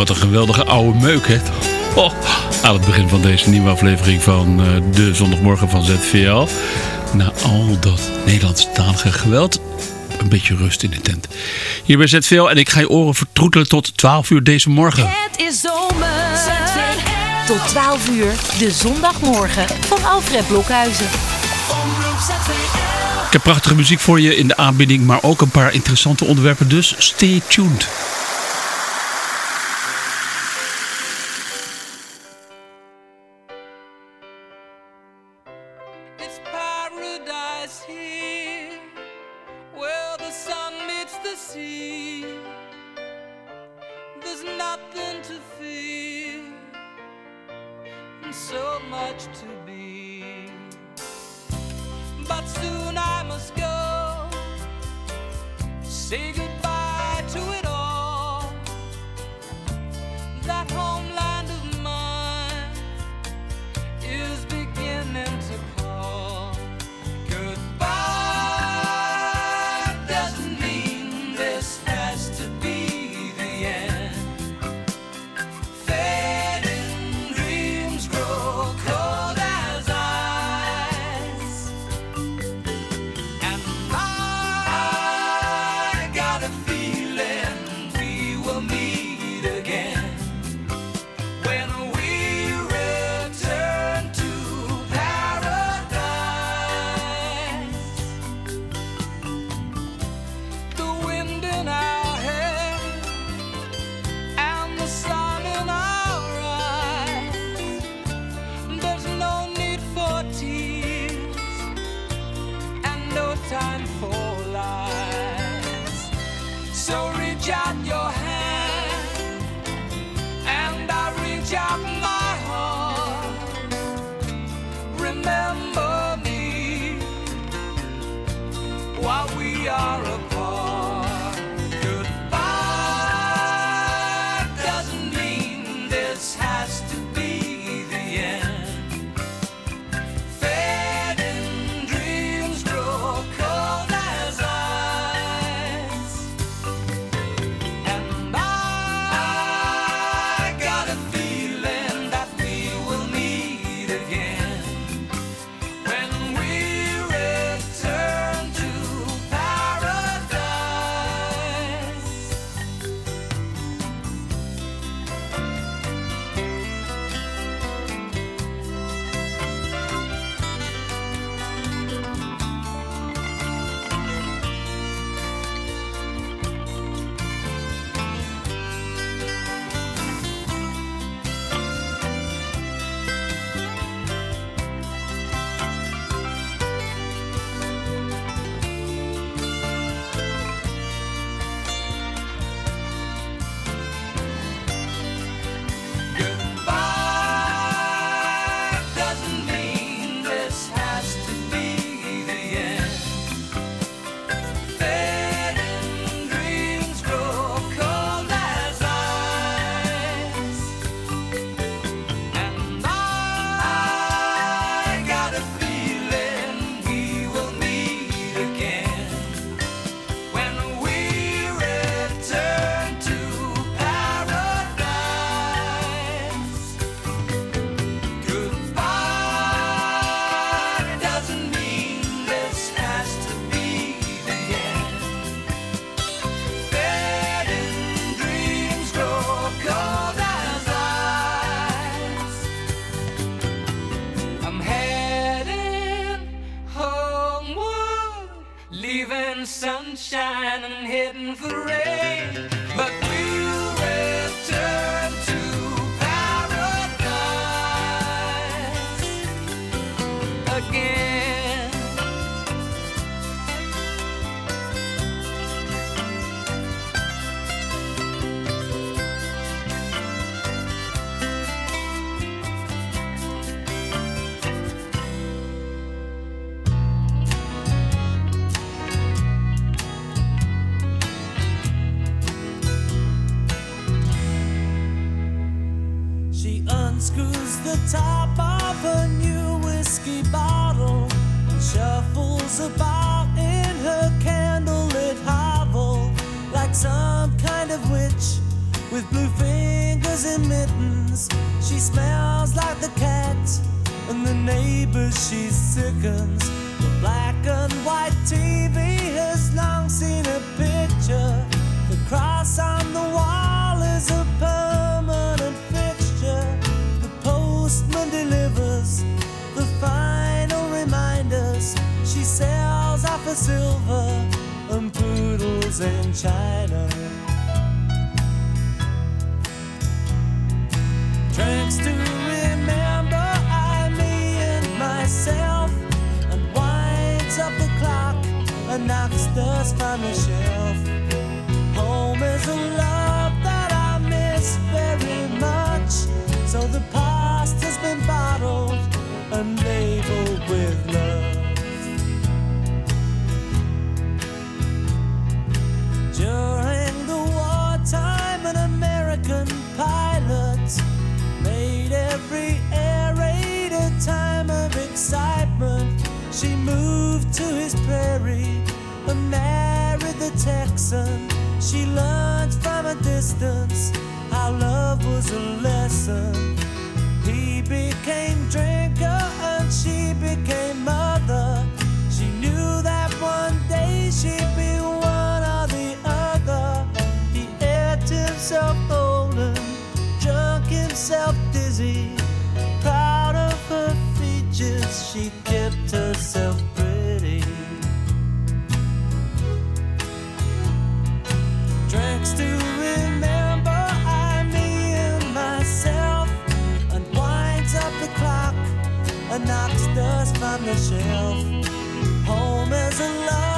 Wat een geweldige oude meuk, hè? Oh, aan het begin van deze nieuwe aflevering van uh, de zondagmorgen van ZVL. Na al dat Nederlandstalige geweld, een beetje rust in de tent. Hier bij ZVL en ik ga je oren vertroetelen tot 12 uur deze morgen. Het is zomer. Tot 12 uur, de zondagmorgen van Alfred Blokhuizen. Ik heb prachtige muziek voor je in de aanbieding, maar ook een paar interessante onderwerpen, dus stay tuned. With blue fingers in mittens. She smells like the cat, and the neighbors she sickens. The black and white TV has long seen a picture. The cross on the wall is a permanent fixture. The postman delivers the final reminders. She sells off a silver and poodles in China. And knocks dust from the shelf. Home is a love that I miss very much, so the past has been bottled and labeled with love. During the wartime, an American pilot made every air raid a time of excitement. She moved to his prairie and married the Texan. She learned from a distance how love was a lesson. He became drinker and she became mother. She knew that one day she'd be she kept herself pretty. Drinks to remember I, me, and myself, and winds up the clock and knocks dust from the shelf. Home is a love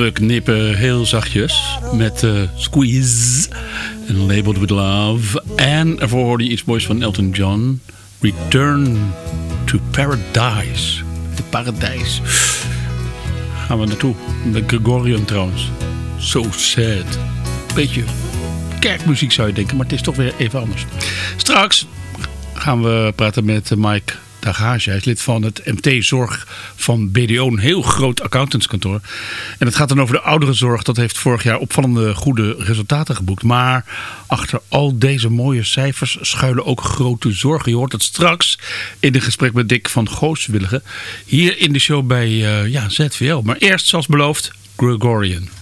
We knippen heel zachtjes met eh, Squeeze en Labeled With Love. En ervoor hoorde je iets moois van Elton John. Return to Paradise. Het paradijs. Gaan we naartoe. De Gregorian trouwens. So sad. Beetje kerkmuziek zou je denken, maar het is toch weer even anders. Straks gaan we praten met Mike Dagage. Hij is lid van het MT Zorg van BDO, een heel groot accountantskantoor. En het gaat dan over de ouderenzorg. Dat heeft vorig jaar opvallende goede resultaten geboekt. Maar achter al deze mooie cijfers schuilen ook grote zorgen. Je hoort het straks in een gesprek met Dick van Gooswilligen. Hier in de show bij eh, ja, ZVL. Maar eerst, zoals beloofd, Gregorian.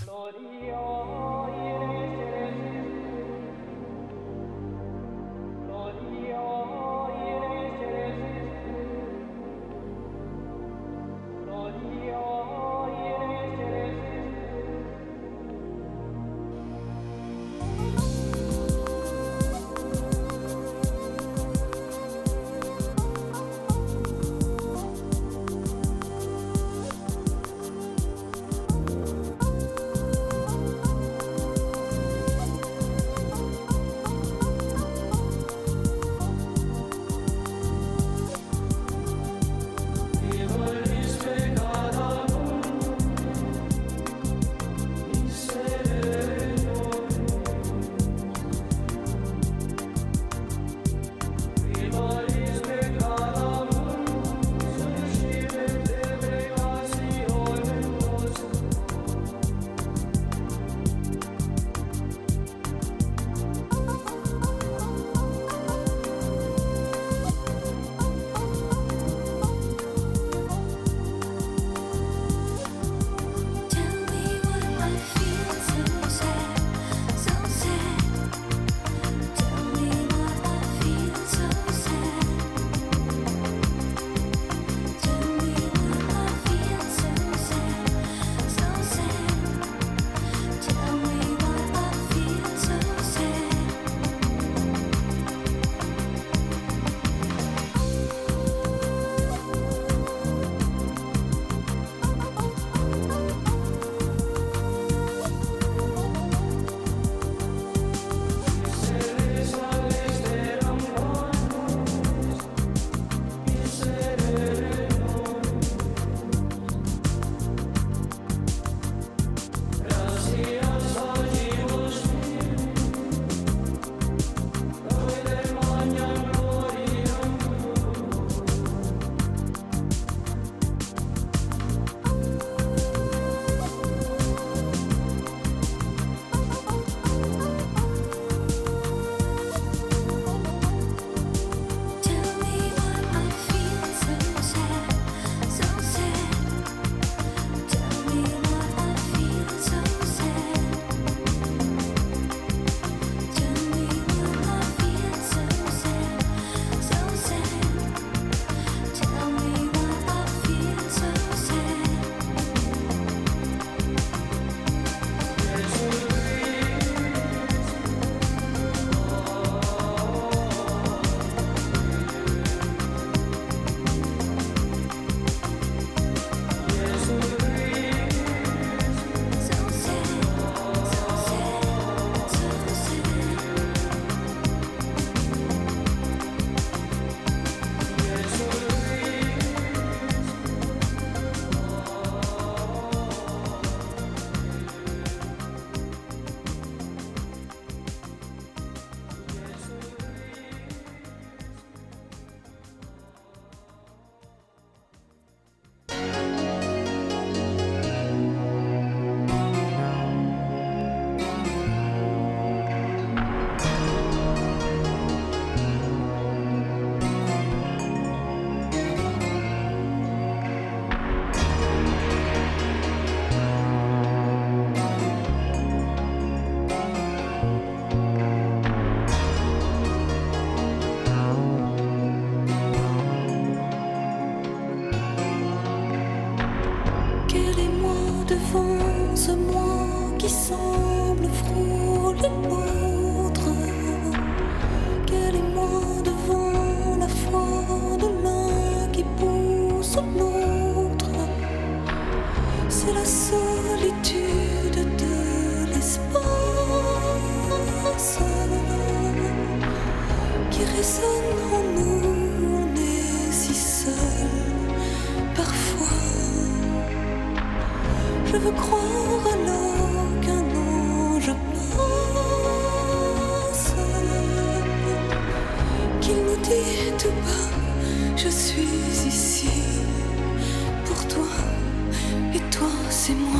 Je veux croire à qu'un ange passe, qu'il nous dit tout bas, je suis ici pour toi, et toi c'est moi.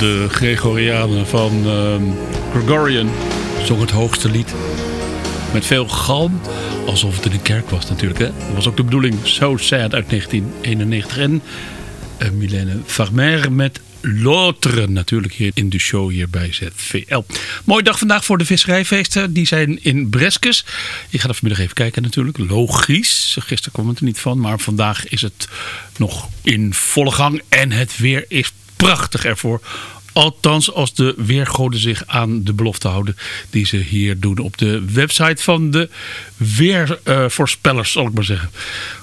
De Gregorianen van ehm, Gregorian zong het hoogste lied. Met veel galm, alsof het in een kerk was natuurlijk. Hè? Dat was ook de bedoeling. So Sad uit 1991. En uh, Milene Farmer met L'Autre natuurlijk hier in de show hier bij ZVL. Mooie dag vandaag voor de visserijfeesten. Die zijn in Breskes. Ik ga er vanmiddag even kijken natuurlijk. Logisch. Gisteren kwam het er niet van. Maar vandaag is het nog in volle gang. En het weer is prachtig ervoor. Althans, als de weergoden zich aan de belofte houden die ze hier doen op de website van de weervoorspellers, zal ik maar zeggen.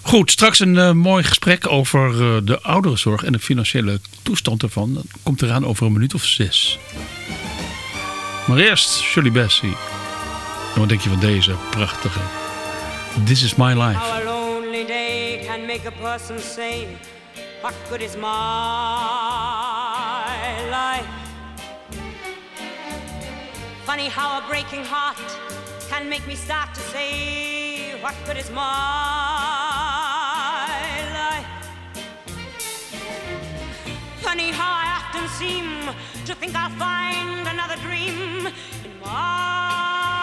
Goed, straks een uh, mooi gesprek over uh, de ouderenzorg en de financiële toestand ervan. Dat komt eraan over een minuut of zes. Maar eerst Shirley Bassey. En wat denk je van deze prachtige This is my life. A lonely day can make a person say, What good is my life? Funny how a breaking heart can make me start to say, What good is my life? Funny how I often seem to think I'll find another dream in my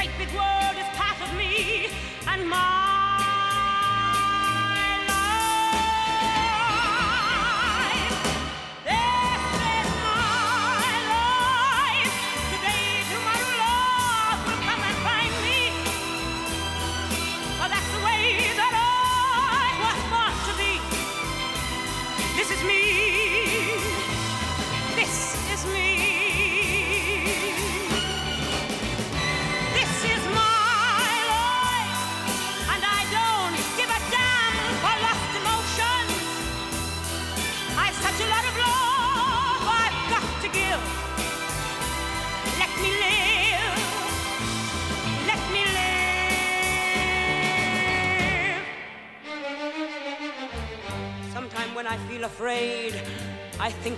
great big world is part of me and my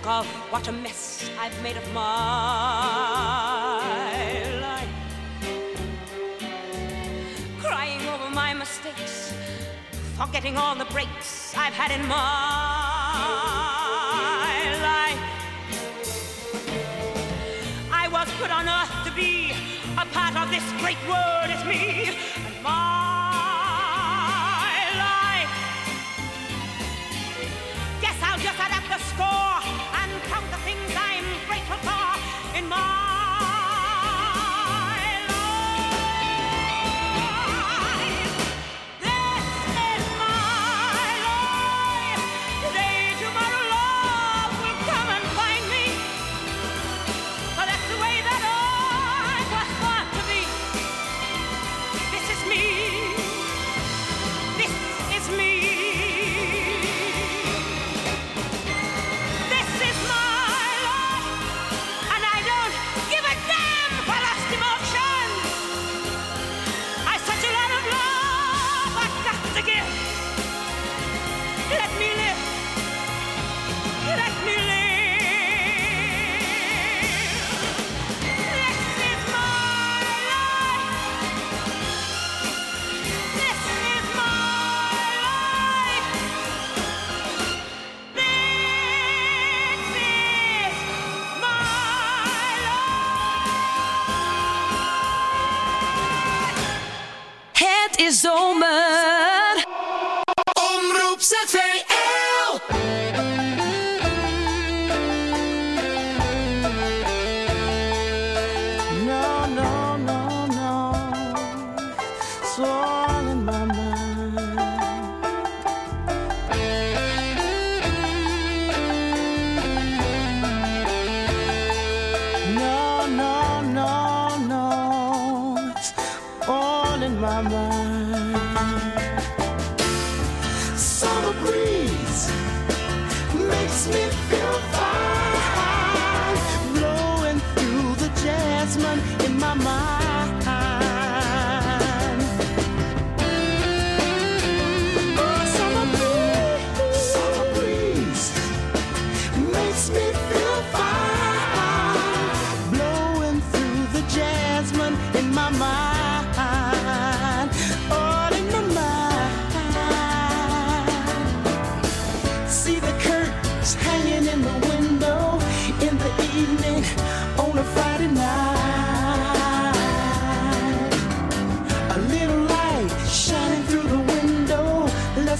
think of what a mess I've made of my life. Crying over my mistakes, forgetting all the breaks I've had in my life. I was put on earth to be a part of this great world, it's me.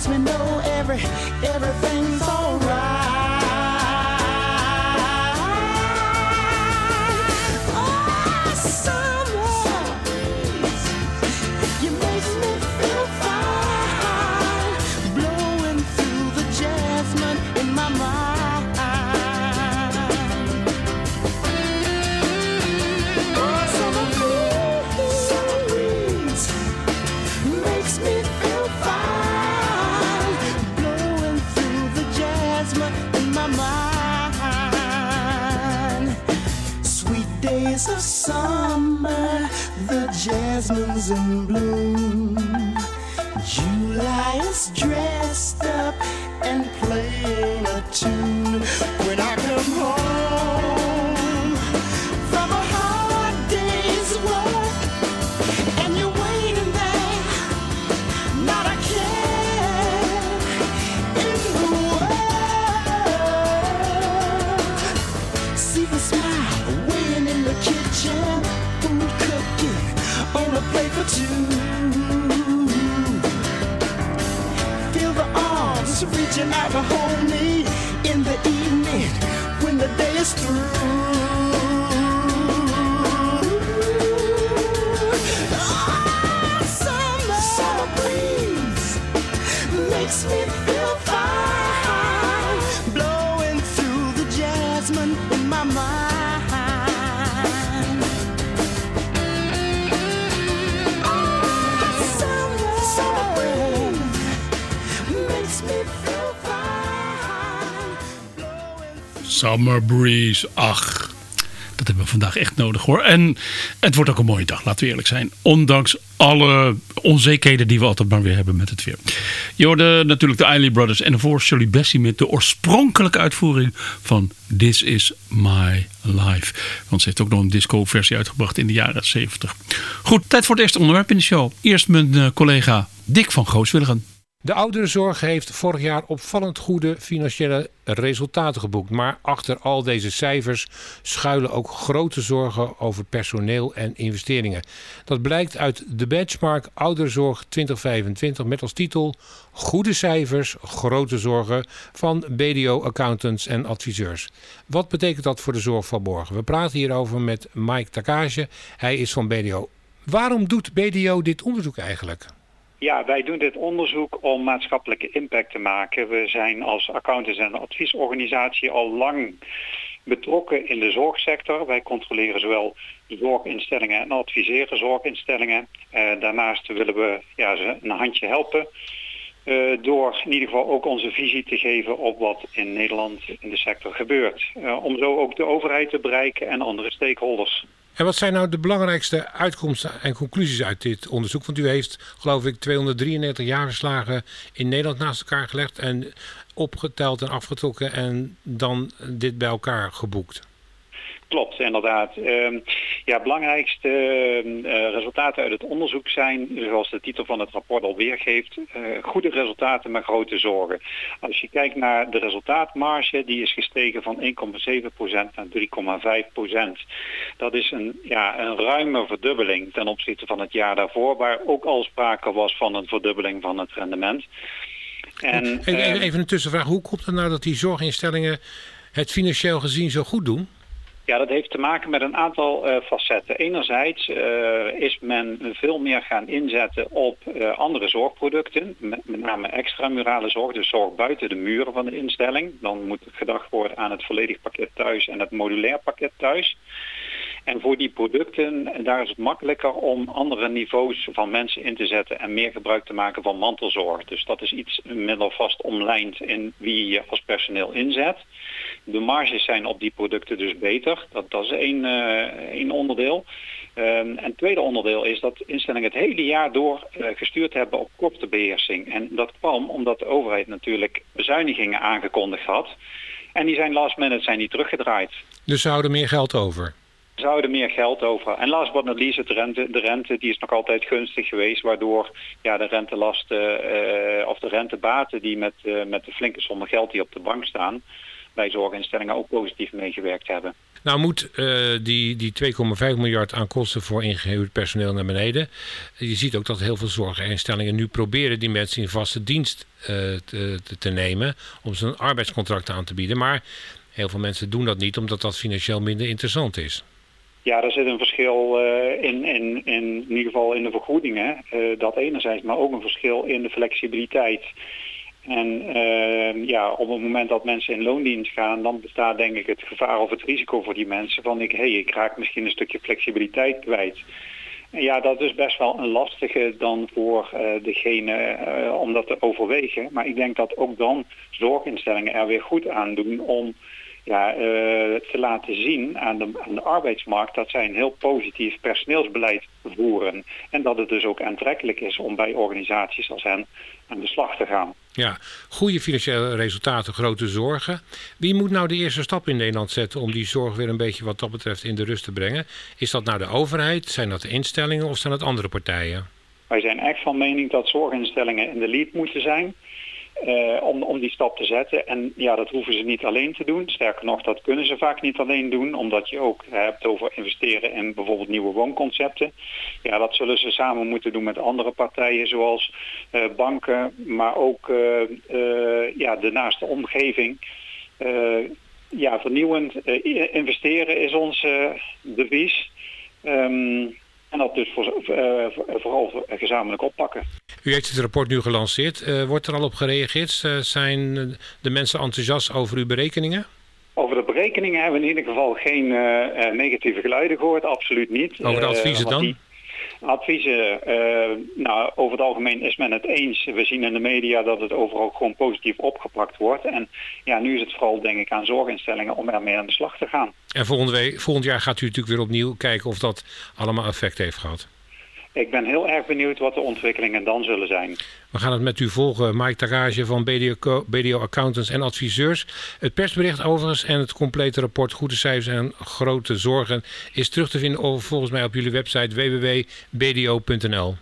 lets me know every everything's all jasmines in bloom. Summer Breeze. Ach, dat hebben we vandaag echt nodig hoor. En het wordt ook een mooie dag, laten we eerlijk zijn. Ondanks alle onzekerheden die we altijd maar weer hebben met het weer. Je hoorde natuurlijk de Eiley Brothers en daarvoor Shirley Bassey met de oorspronkelijke uitvoering van This Is My Life. Want ze heeft ook nog een disco versie uitgebracht in de jaren 70. Goed, tijd voor het eerste onderwerp in de show. Eerst mijn eh, collega Dick van Gooswilligen. De ouderenzorg heeft vorig jaar opvallend goede financiële resultaten geboekt. Maar achter al deze cijfers schuilen ook grote zorgen over personeel en investeringen. Dat blijkt uit de benchmark Ouderenzorg 2025 met als titel Goede cijfers, grote zorgen van BDO Accountants en Adviseurs. Wat betekent dat voor de zorg van morgen? We praten hierover met Mike Takage. Hij is van BDO. Waarom doet BDO dit onderzoek eigenlijk? Ja, wij doen dit onderzoek om maatschappelijke impact te maken. We zijn als accountants- en adviesorganisatie al lang betrokken in de zorgsector. Wij controleren zowel zorginstellingen en adviseren zorginstellingen. Eh, daarnaast willen we ja, ze een handje helpen. eh, door in ieder geval ook onze visie te geven op wat in Nederland in de sector gebeurt. Eh, om zo ook de overheid te bereiken en andere stakeholders. En wat zijn nou de belangrijkste uitkomsten en conclusies uit dit onderzoek? Want u heeft, geloof ik, 293 jaarverslagen in Nederland naast elkaar gelegd en opgeteld en afgetrokken en dan dit bij elkaar geboekt. Klopt, inderdaad. Ehm, ja, belangrijkste eh, resultaten uit het onderzoek zijn, zoals de titel van het rapport al weergeeft, eh, goede resultaten met grote zorgen. Als je kijkt naar de resultaatmarge, die is gestegen van 1,7% naar 3,5%. Dat is een, ja, een ruime verdubbeling ten opzichte van het jaar daarvoor, waar ook al sprake was van een verdubbeling van het rendement. En, Even, ehm, even een tussenvraag. Hoe komt het nou dat die zorginstellingen het financieel gezien zo goed doen? Ja, dat heeft te maken met een aantal eh, facetten. Enerzijds eh, is men veel meer gaan inzetten op eh, andere zorgproducten, met, met name extramurale zorg, dus zorg buiten de muren van de instelling. Dan moet gedacht worden aan het volledig pakket thuis en het modulair pakket thuis. En voor die producten, daar is het makkelijker om andere niveaus van mensen in te zetten en meer gebruik te maken van mantelzorg. Dus dat is iets middel vast omlijnd in wie je als personeel inzet. De marges zijn op die producten dus beter. Dat, dat is één, eh, één onderdeel. Ehm, en het tweede onderdeel is dat instellingen het hele jaar door eh, gestuurd hebben op kostenbeheersing. En dat kwam omdat de overheid natuurlijk bezuinigingen aangekondigd had. En die zijn last minute zijn die teruggedraaid. Dus ze houden meer geld over. Ze houden meer geld over. En last but not least, de rente, de rente die is nog altijd gunstig geweest, waardoor ja, de rentelasten eh, of de rentebaten die met, eh, met de flinke sommen geld die op de bank staan, bij zorginstellingen ook positief meegewerkt hebben. Nou moet eh, die, die 2,5 miljard aan kosten voor ingehuurd personeel naar beneden. Je ziet ook dat heel veel zorginstellingen nu proberen die mensen in vaste dienst te, te, te nemen. Om ze een arbeidscontract aan te bieden. Maar heel veel mensen doen dat niet omdat dat financieel minder interessant is. Ja, er zit een verschil uh, in, in, in, in ieder geval in de vergoedingen. Uh, dat enerzijds, maar ook een verschil in de flexibiliteit. En uh, ja, op het moment dat mensen in loondienst gaan, dan bestaat denk ik het gevaar of het risico voor die mensen van ik, hey, ik raak misschien een stukje flexibiliteit kwijt. En ja, dat is best wel een lastige dan voor degene om dat te overwegen. Maar ik denk dat ook dan zorginstellingen er weer goed aan doen om ja, uh, te laten zien aan de, aan de arbeidsmarkt dat zij een heel positief personeelsbeleid voeren. En dat het dus ook aantrekkelijk is om bij organisaties als hen aan de slag te gaan. Ja, goede financiële resultaten, grote zorgen. Wie moet nou de eerste stap in Nederland zetten om die zorg weer een beetje wat dat betreft in de rust te brengen? Is dat nou de overheid, zijn dat de instellingen of zijn dat andere partijen? Wij zijn echt van mening dat zorginstellingen in de lead moeten zijn. Eh, om, om die stap te zetten. En ja, dat hoeven ze niet alleen te doen. Sterker nog, dat kunnen ze vaak niet alleen doen, omdat je ook hebt over investeren in bijvoorbeeld nieuwe woonconcepten. Ja, dat zullen ze samen moeten doen met andere partijen, zoals eh, banken, maar ook eh, ja, de naaste omgeving. Ja, vernieuwend investeren is ons devies. Ehm, en dat dus voor, eh, voor- vooral gezamenlijk oppakken. U heeft het rapport nu gelanceerd. Eh, wordt er al op gereageerd? Eh, zijn de mensen enthousiast over uw berekeningen? Over de berekeningen hebben we in ieder geval geen negatieve geluiden gehoord, absoluut niet. Over de adviezen dan? die Adviezen, eh, nou, over het algemeen is men het eens. We zien in de media dat het overal gewoon positief opgepakt wordt. En ja, nu is het vooral denk ik aan zorginstellingen om ermee aan de slag te gaan. En volgende week, volgend jaar gaat u natuurlijk weer opnieuw kijken of dat allemaal effect heeft gehad. Ik ben heel erg benieuwd wat de ontwikkelingen dan zullen zijn. We gaan het met u volgen. Mike Tarage van BDO, BDO Accountants en Adviseurs. Het persbericht overigens en het complete rapport Goede Cijfers en Grote Zorgen... is terug te vinden over, volgens mij op jullie website www.bdo.nl.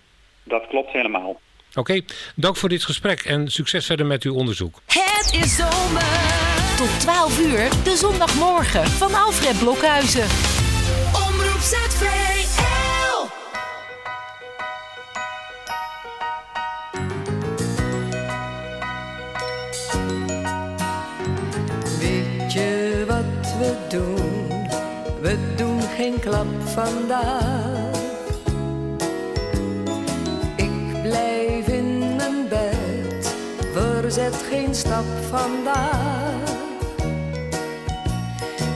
Dat klopt helemaal. Oké, dank voor dit gesprek en succes verder met uw onderzoek. Het is zomer. Tot 12 uur, de zondagmorgen van Alfred Blokhuizen. Omroep ZVL. Geen klap vandaag. Ik blijf in mijn bed, verzet geen stap vandaag.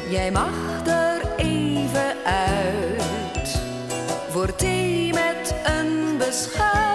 Jij mag er even uit, voor thee met een beschuit.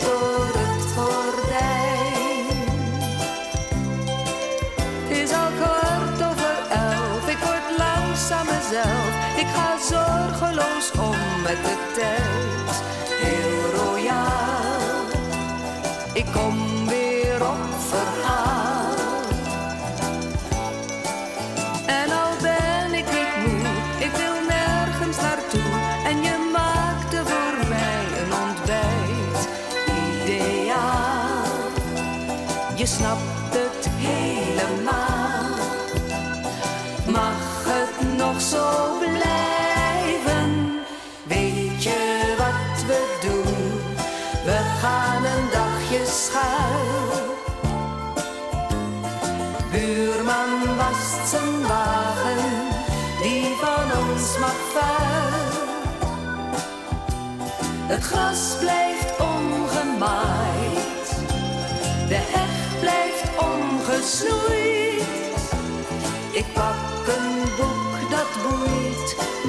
Door het gordijn. Het is al kwart over elf, ik word langzaam mezelf. Ik ga zorgeloos om met de tijd. Heel royaal, ik kom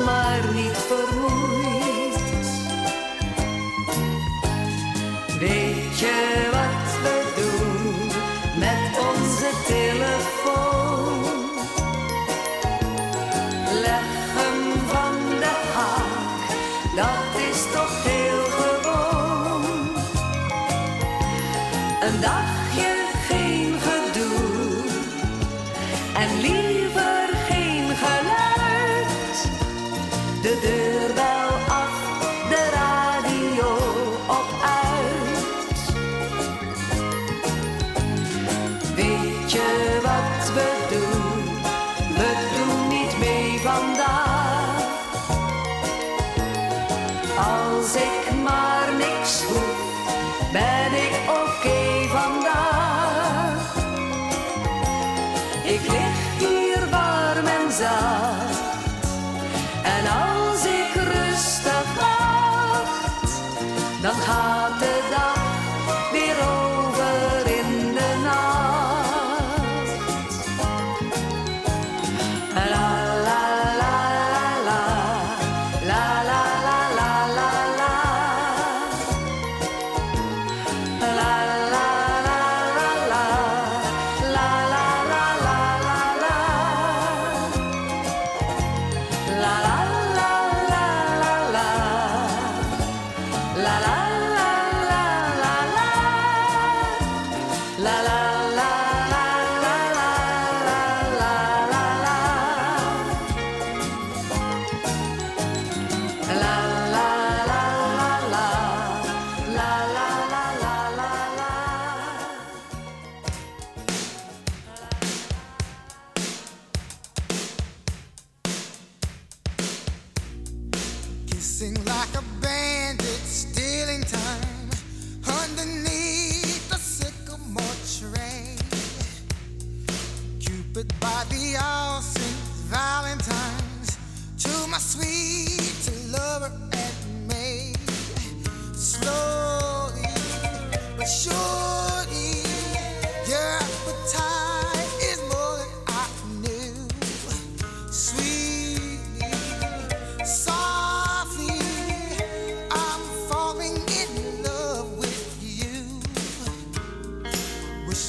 maar niet vermoeit. Weet je wat we doen met onze telefoon? Leggen van de haak, dat is toch heel gewoon. Een dagje ben vandaag.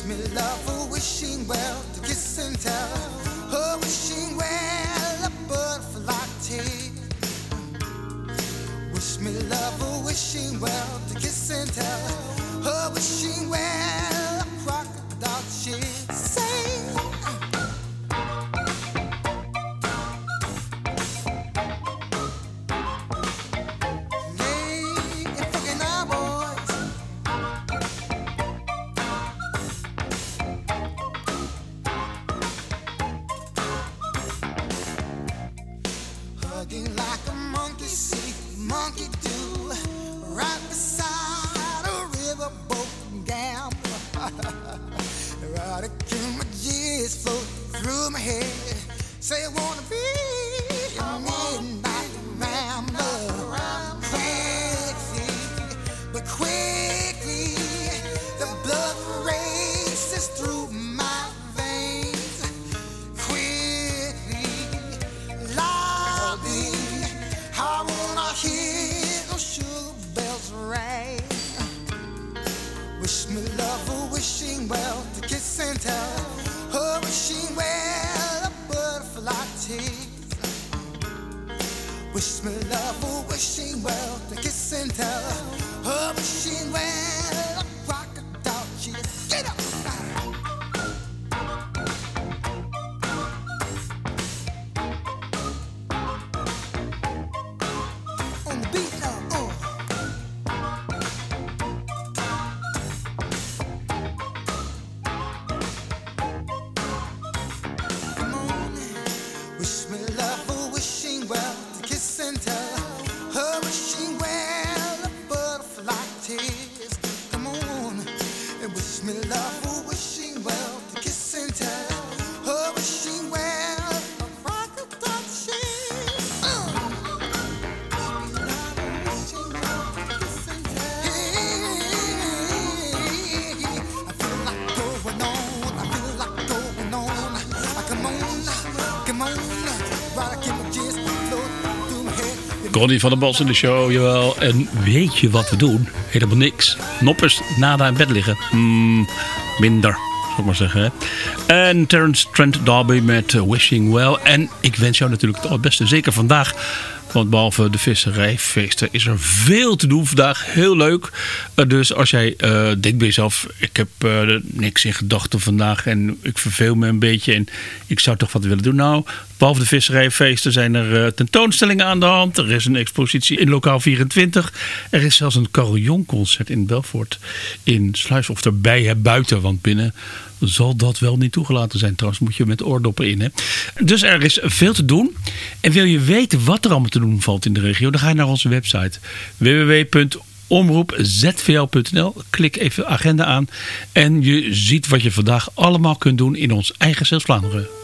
Wish me love for wishing well to kiss and tell. Oh, wishing well a butterfly tail. Wish me love for wishing well to kiss and tell. Oh, wishing well Connie van der Bos in de show, jawel. En weet je wat we doen? Helemaal niks. Noppers, nada in bed liggen. Hmm, minder, zal ik maar zeggen. En Terence Trent D'Arby met Wishing Well. En ik wens jou natuurlijk het allerbeste, zeker vandaag. Want behalve de visserijfeesten is er veel te doen vandaag. Heel leuk. Eh, dus als jij eh, denkt bij jezelf, ik heb eh, niks in gedachten vandaag en ik verveel me een beetje en ik zou toch wat willen doen. Nou, behalve de visserijfeesten zijn er tentoonstellingen aan de hand. Er is een expositie in lokaal 24. Er is zelfs een carillonconcert in Belfort in Sluis of erbij, buiten, want binnen zal dat wel niet toegelaten zijn. Trouwens moet je met oordoppen in. Hè? Dus er is veel te doen. En wil je weten wat er allemaal te doen valt in de regio, dan ga je naar onze website www.omroepzvl.nl. Klik even agenda aan en je ziet wat je vandaag allemaal kunt doen in ons eigen Zeeuws-Vlaanderen.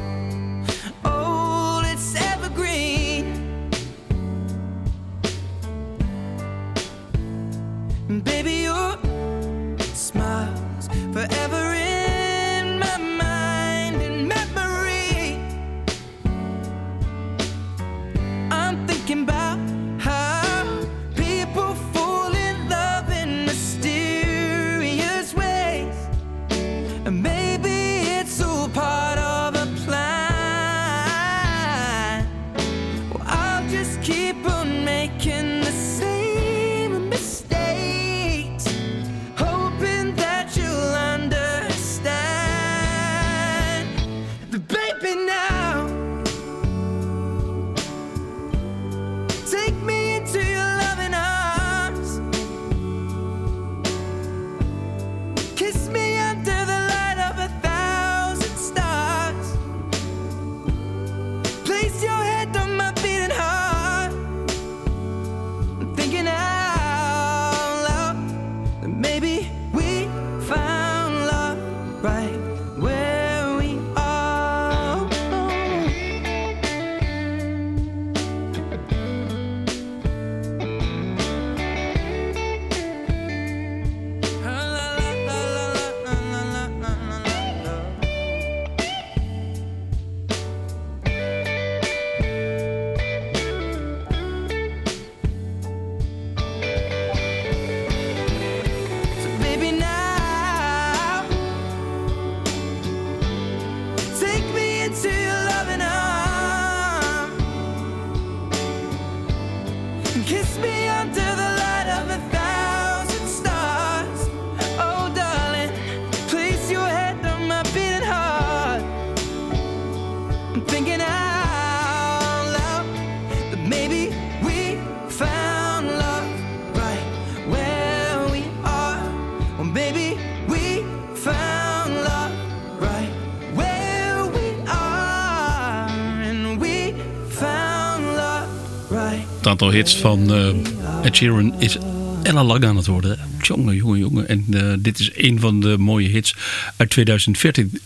Aantal hits van eh, Ed Sheeran is ellenlang aan het worden. Jongen, jongen, jongen. En eh, dit is een van de mooie hits uit 2014.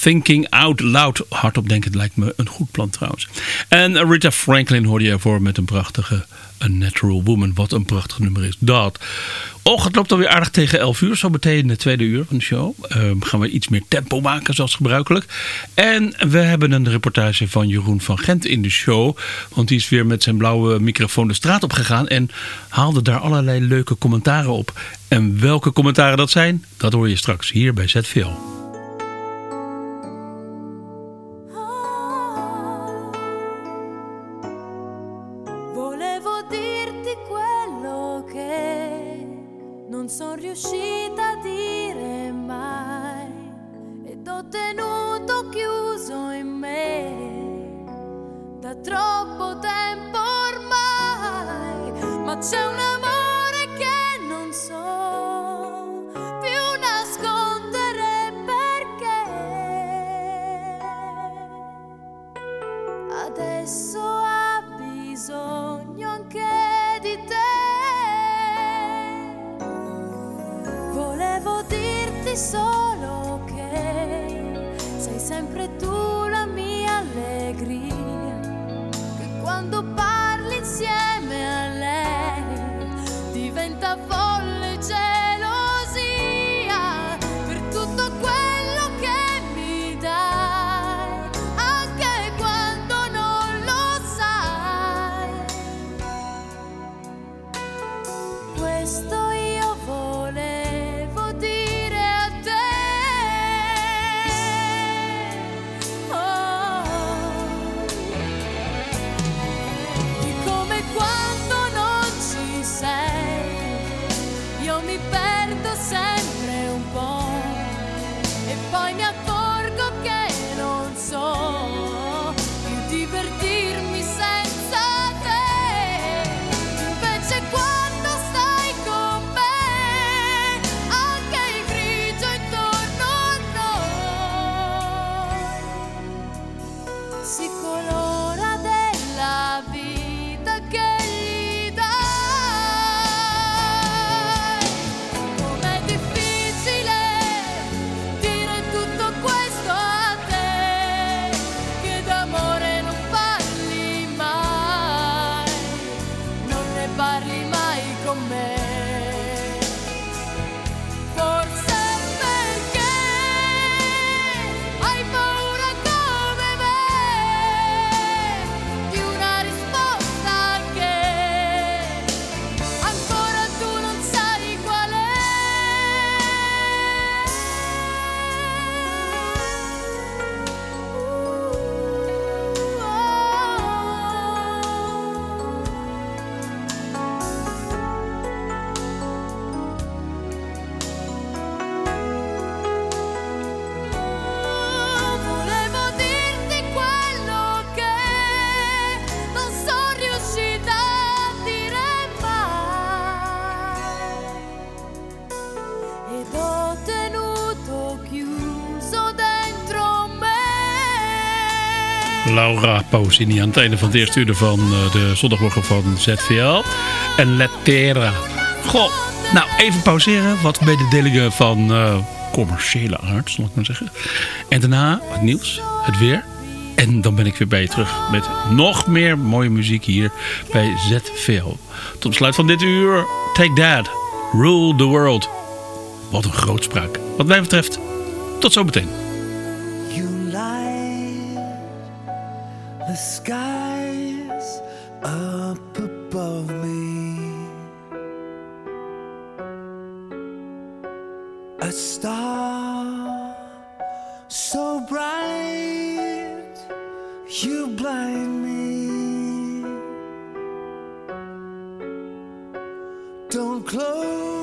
Thinking Out Loud. Hardop denken lijkt me een goed plan trouwens. En Rita Franklin hoorde je ervoor met een prachtige A Natural Woman. Wat een prachtig nummer is dat. Och, het loopt alweer aardig tegen 11 uur. Zo meteen de tweede uur van de show. Eh, gaan we iets meer tempo maken zoals gebruikelijk. En we hebben een reportage van Jeroen van Gent in de show. Want die is weer met zijn blauwe microfoon de straat op gegaan. En haalde daar allerlei leuke commentaren op. En welke commentaren dat zijn, dat hoor je straks hier bij ZVL. so mi perdo sempre un po' e poi mi accorgo Laura Pausini aan het einde van het eerste uur van eh, de zondagmorgen van ZVL. En Letera. Goh, nou even pauzeren. Wat mededelingen van eh, commerciële aard, zal ik maar zeggen. En daarna het nieuws, het weer. En dan ben ik weer bij je terug met nog meer mooie muziek hier bij ZVL. Tot besluit van dit uur, Take That, Rule the World. Wat een grootspraak. Wat mij betreft, tot zo the skies up above me. A star so bright, you blind me. Don't close